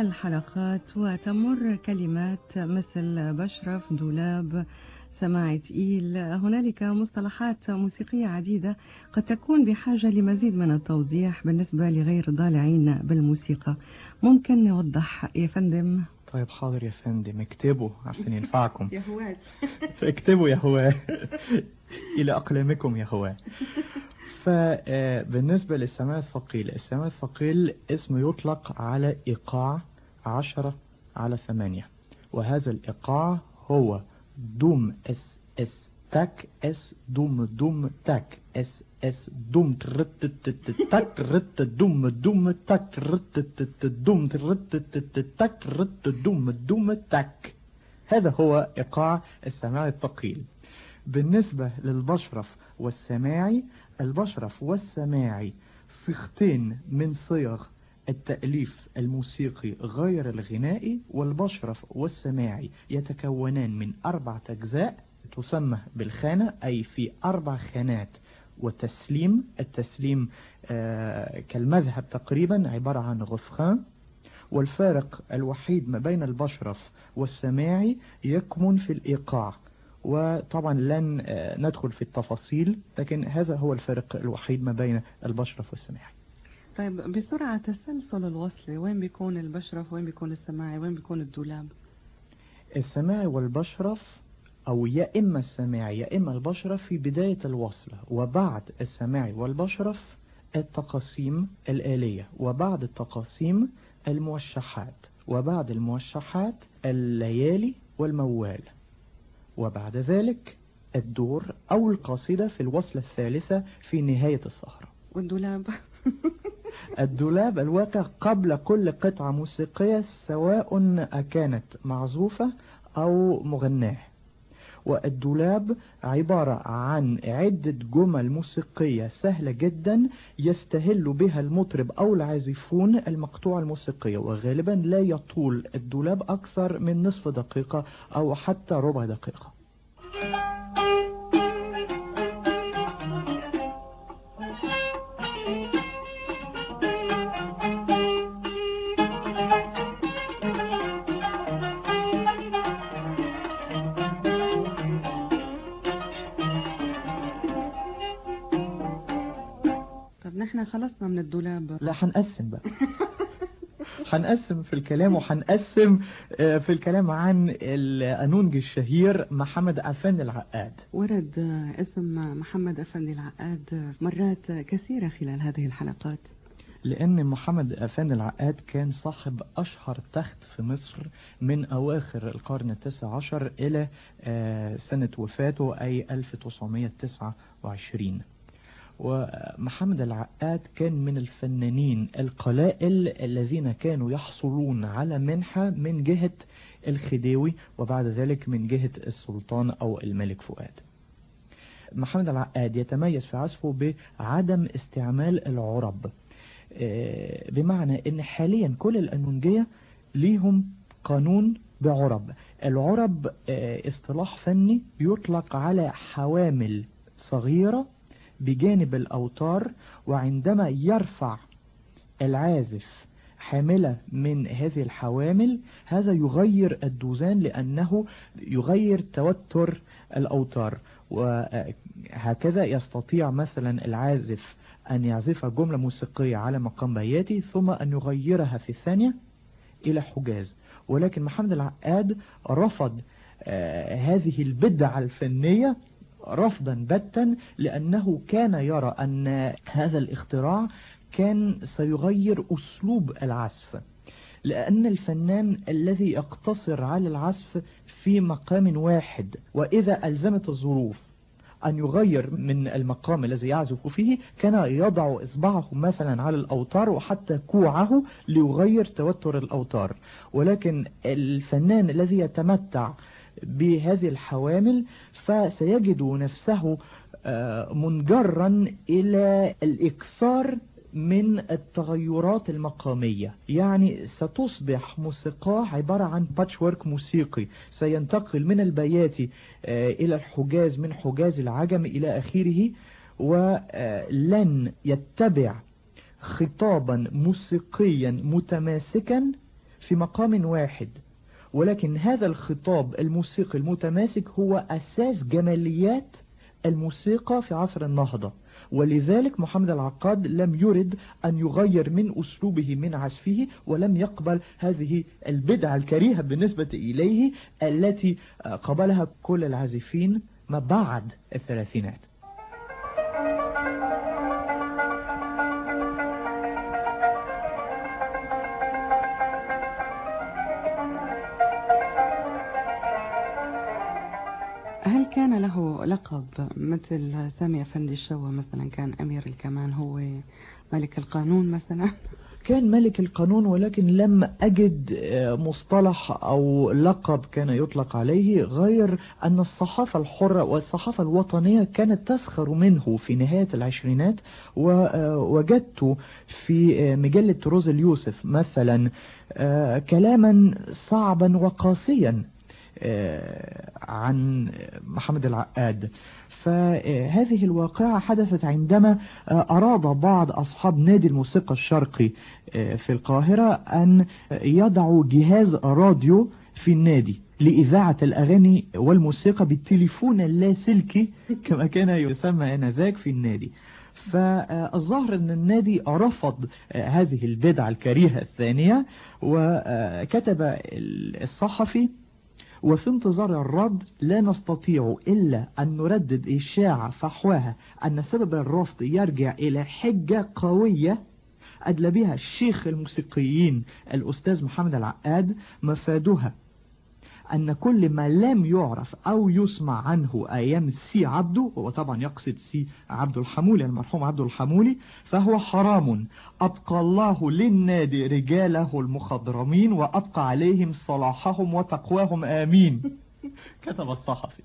الحلقات وتمر كلمات مثل بشرف دولاب سماع تقيل. هنالك مصطلحات موسيقية عديدة قد تكون بحاجة لمزيد من التوضيح بالنسبة لغير ضالعين بالموسيقى. ممكن نوضح يا فندم؟ طيب حاضر يا فندم. اكتبوا عشان ينفعكم. يا هواد اكتبوا يا هواه إلى أقلامكم يا هواه فبالنسبة للسماع الثقيل السماع الثقيل اسم يطلق على إيقاع عشرة على ثمانية. وهذا الإيقاع هو دوم اس اس تاك اس دوم دوم تاك اس اس دوم ترت تاك رت دوم دوم تاك رت دوم ترت تاك رت دوم دوم تاك هذا هو إيقاع السماع الثقيل. بالنسبة للبشرف والسماعي البشرف والسماعي صيغتين من صيغ التأليف الموسيقي غير الغنائي والبشرف والسماعي يتكونان من أربعة أجزاء تسمى بالخانة أي في أربع خانات. وتسليم التسليم آه كالمذهب تقريبا عبارة عن غفخان والفارق الوحيد ما بين البشرف والسماعي يكمن في الإيقاع. وطبعا لن ندخل في التفاصيل لكن هذا هو الفرق الوحيد ما بين البشرف والسماعي. طيب بسرعة تسلسل الوصل وين بيكون البشرف؟ وين بيكون السماعي؟ وين بيكون الدولاب؟ السماعي والبشرف أو يا إما السماعي يا إما البشرف في بداية الوصل. وبعد السماعي والبشرف التقاسيم الآلية. وبعد التقاسيم الموشحات. وبعد الموشحات الليالي والموال. وبعد ذلك الدور أو القصيدة في الوصلة الثالثة في نهاية السهرة. والدولاب. الدولاب الواقع قبل كل قطعة موسيقية سواء كانت معزوفة أو مغناة. والدولاب عبارة عن عدة جمل موسيقية سهلة جدا يستهل بها المطرب أو العازفون المقطوعة الموسيقية وغالبا لا يطول الدولاب أكثر من نصف دقيقة أو حتى ربع دقيقة. من الدولاب. لا هنقسم بقى. هنقسم في الكلام وهنقسم في الكلام عن الأنونج الشهير محمد أفندي العقاد. ورد اسم محمد أفندي العقاد مرات كثيرة خلال هذه الحلقات. لأن محمد أفندي العقاد كان صاحب أشهر تخت في مصر من أواخر القرن التاسع عشر إلى سنة وفاته أي 1929 ومحمد العقاد كان من الفنانين القلائل الذين كانوا يحصلون على منحة من جهة الخديوي وبعد ذلك من جهة السلطان أو الملك فؤاد. محمد العقاد يتميز في عزفه بعدم استعمال العرب بمعنى إن حاليا كل الأنونجية ليهم قانون بعرب. العرب اصطلاح فني يطلق على حوامل صغيرة بجانب الأوتار وعندما يرفع العازف حاملة من هذه الحوامل هذا يغير الدوزان لأنه يغير توتر الأوتار. وهكذا يستطيع مثلا العازف أن يعزف جملة موسيقية على مقام بياتي ثم أن يغيرها في الثانية إلى حجاز. ولكن محمد العقاد رفض آه هذه البدعة الفنية رفضا باتا لأنه كان يرى أن هذا الاختراع كان سيغير أسلوب العزف. لأن الفنان الذي يقتصر على العزف في مقام واحد وإذا ألزمت الظروف أن يغير من المقام الذي يعزف فيه كان يضع إصبعه مثلا على الأوتار وحتى كوعه ليغير توتر الأوتار. ولكن الفنان الذي يتمتع بهذه الحوامل فسيجد نفسه منجرا إلى الإكثار من التغيرات المقامية. يعني ستصبح موسيقى عبارة عن باتشورك موسيقي. سينتقل من البياتي إلى الحجاز من حجاز العجم إلى آخره ولن يتبع خطابا موسيقيا متماسكا في مقام واحد. ولكن هذا الخطاب الموسيقي المتماسك هو أساس جماليات الموسيقى في عصر النهضة. ولذلك محمد العقاد لم يرد أن يغير من أسلوبه من عزفه ولم يقبل هذه البدعة الكريهة بالنسبة إليه التي قبلها كل العازفين ما بعد الثلاثينات. هل كان له لقب مثل سامي أفندي الشوى مثلا؟ كان أمير الكمان هو ملك القانون مثلا؟ كان ملك القانون ولكن لم أجد مصطلح أو لقب كان يطلق عليه غير أن الصحافة الحرة والصحافة الوطنية كانت تسخر منه في نهاية العشرينات ووجدت في مجلة روز اليوسف مثلا كلاما صعبا وقاسيا. عن محمد العقاد. فهذه الواقعة حدثت عندما أراد بعض أصحاب نادي الموسيقى الشرقي في القاهرة أن يضعوا جهاز راديو في النادي لإذاعة الأغاني والموسيقى بالتليفون اللاسلكي كما كان يسمى آنذاك في النادي. فالظاهر أن النادي رفض هذه البدعة الكريهة الثانية وكتب الصحفي وفي انتظار الرد لا نستطيع إلا أن نردد إشاعة فحواها أن سبب الرفض يرجع إلى حجة قوية أدلى بها شيخ الموسيقيين الأستاذ محمد العقاد مفادها أن كل ما لم يعرف أو يسمع عنه أيام سي عبده هو طبعا يقصد سي عبد الحمولي المرحوم عبد الحمولي فهو حرام. أبقى الله للنادي رجاله المخضرمين وأبقى عليهم صلاحهم وتقواهم آمين. كتب الصحفي.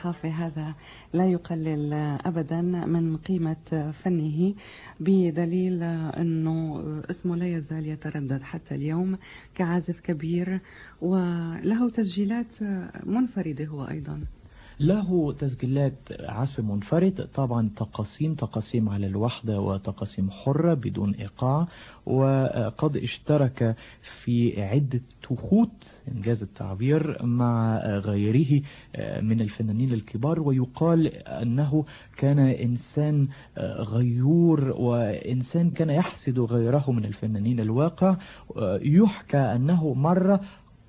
الصحافة هذا لا يقلل أبدا من قيمة فنه بدليل أنه اسمه لا يزال يتردد حتى اليوم كعازف كبير وله تسجيلات منفردة هو أيضا. له تسجيلات عزف منفرد طبعا تقاسيم تقاسيم على الوحدة وتقاسيم حرة بدون إيقاع وقد اشترك في عدة تخوت إنجاز التعبير مع غيره من الفنانين الكبار ويقال أنه كان إنسان غيور وإنسان كان يحسد غيره من الفنانين الواقع. يحكى أنه مرة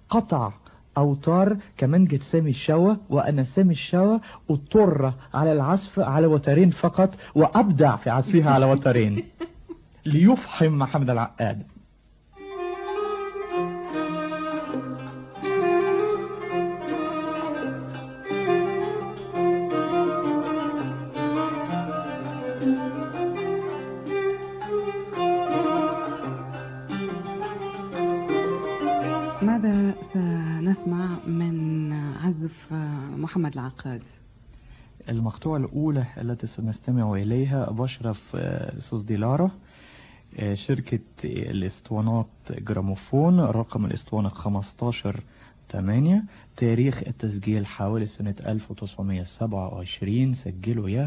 قطع أوتار كمانجة سامي الشوا وأنا سامي الشوا أضطر على العزف على وترين فقط وأبدع في عزفها على وترين. ليفحم محمد العقاد. التي سنستمع إليها بشرف سوزديلارا شركة الإسطوانات جراموفون رقم الإسطوانة 15 8 تاريخ التسجيل حوالي سنة 1927 سجلوا يا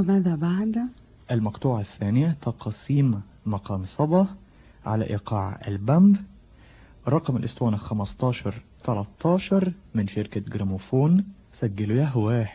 وماذا بعد؟ المقطوعة الثانية تقسيم مقام صبا على إيقاع البامب رقم الإسطوانة 15 13 من شركة جراموفون. سجلوا يا هواه.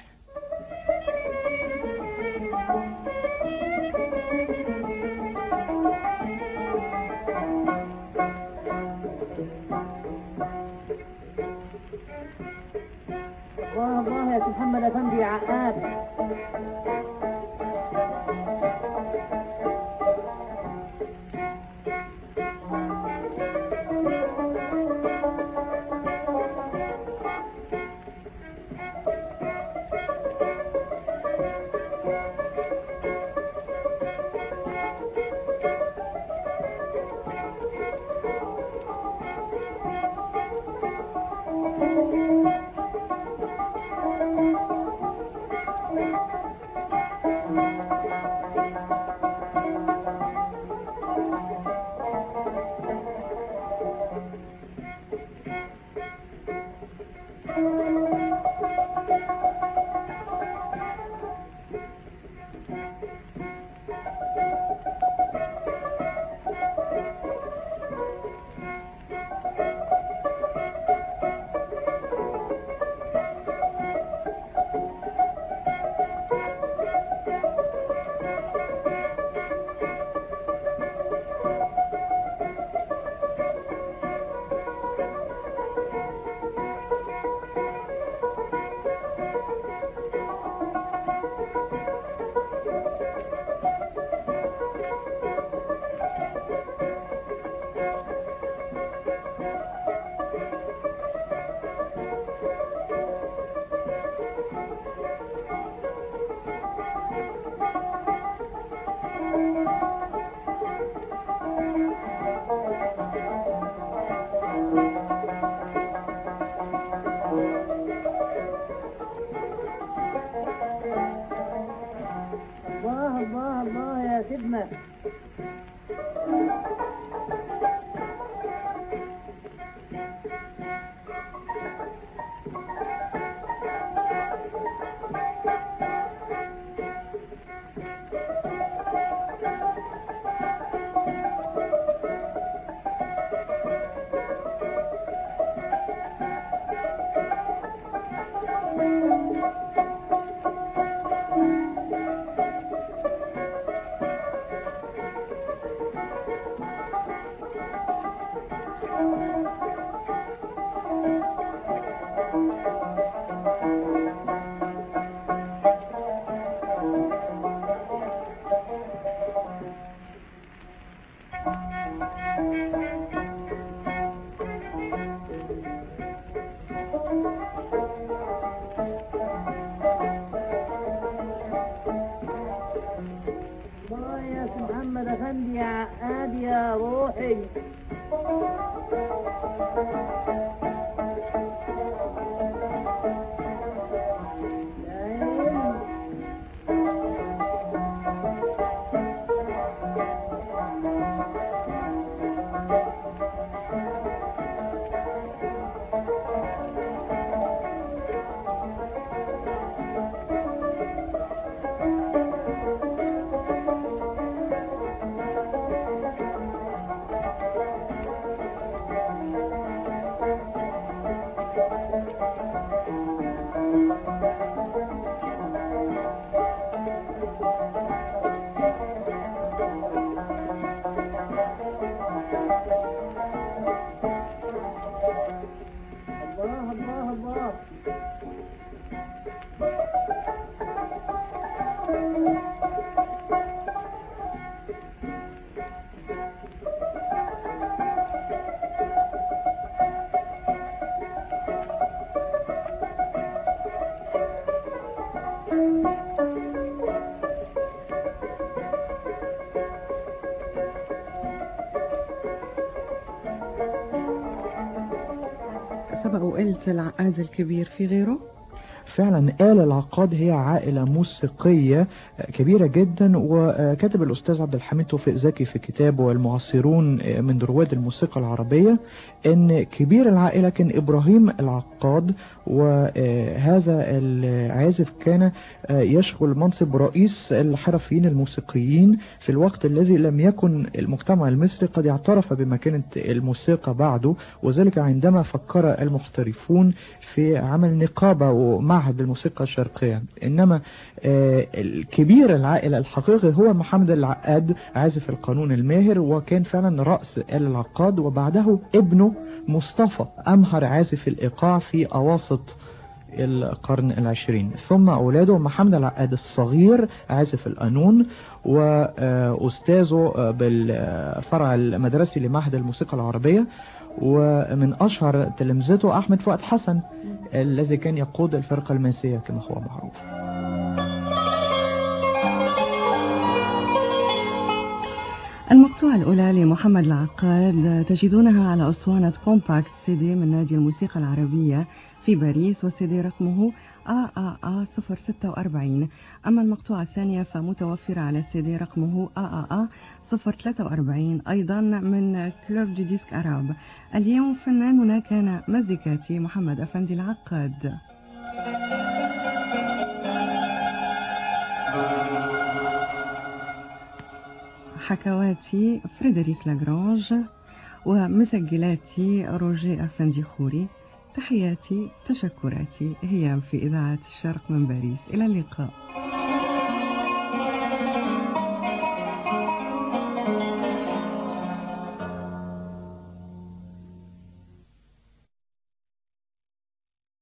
يا سبق وقلت العقاد الكبير في غيره؟ فعلا آل العقاد هي عائلة موسيقية كبيرة جدا وكتب الأستاذ عبد الحميد توفيق زكي في كتابه المعاصرون من رواد الموسيقى العربية أن كبير العائلة كان إبراهيم العقاد وهذا العازف كان يشغل منصب رئيس الحرفيين الموسيقيين في الوقت الذي لم يكن المجتمع المصري قد اعترف بمكانة الموسيقى بعده وذلك عندما فكر المحترفون في عمل نقابة ومعهد الموسيقى الشرقية. إنما آه، الكبير العائلة الحقيقي هو محمد العقاد عازف القانون الماهر وكان فعلا رأس العقاد وبعده ابنه مصطفى أمهر عازف الإيقاع في أواسط القرن العشرين. ثم أولاده محمد العقاد الصغير عازف القانون وأستاذه بالفرع المدرسي لمعهد الموسيقى العربية ومن أشهر تلامذته أحمد فؤاد حسن. الذي كان يقود الفرقة الماسية كما هو معروف. المقطوعة الأولى لمحمد العقاد تجدونها على أسطوانة compact CD من نادي الموسيقى العربية في باريس والسيدي رقمه AAA 046 أما المقطوعة الثانية فمتوفرة على السيدي رقمه AAA 043 أيضا من Club du Disque Arabe. اليوم فناننا كان مزيكاتي محمد أفندي العقاد. حكواتي فريدريك لاجرانج ومسجلاتي روجي أفندي خوري. تحياتي تشكراتي. هي في إذاعة الشرق من باريس. إلى اللقاء.